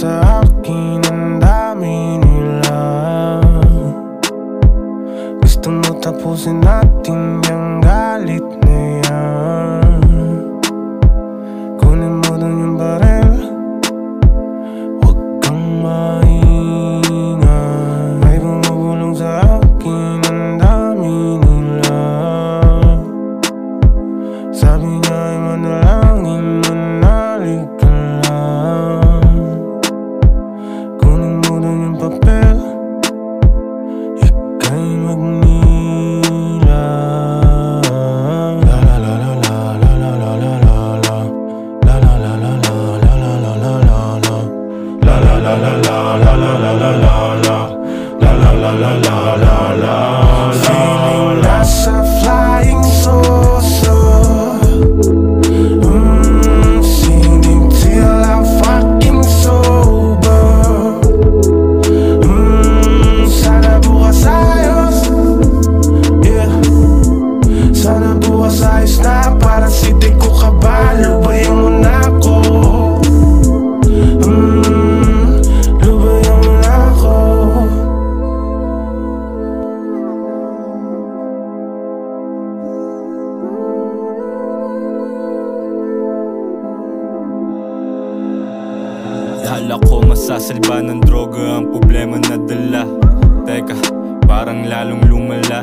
sa akin Ang dami nila. Gusto mo tapusin natin yung galit na yan. Kunin mo dun yung barel. Huwag kang maingay. May bumubulong sa akin Ang dami nila. Sabi niya ay manalangin ng buwas ayos na Parang city ko kabalo ba yung muna ko? Mm, yung muna ko? Dahil ako masasalba ng droga Ang problema na dala parang lalong lumala.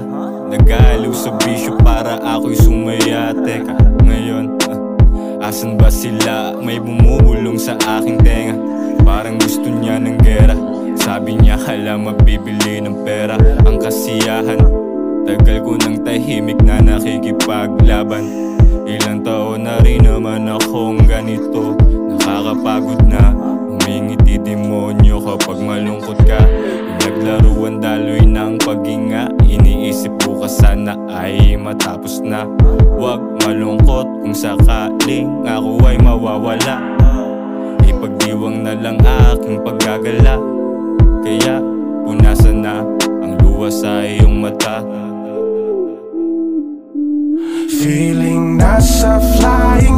Nag-aaliw sa bisyo para ako'y sumaya. Teka, ngayon, ah, asan ba sila? May bumubulong sa aking tenga. Parang gusto niya ng gera. Sabi niya hala mabibili ng pera. Ang kasiyahan Tagal ko nang tahimik na nakikipaglaban. Ilang taon na rin naman akong ganito. Nakakapagod na Umingiti demonyo kapag malungkot ka Naglaruan daloy ng paghinga. Iniisip ko ka sana ay matapos na. Huwag malungkot kung sakaling ako ay mawawala. Ipagdiwang na lang aking paggagala. Kaya punasan na ang luha sa iyong mata. Feeling nasa flying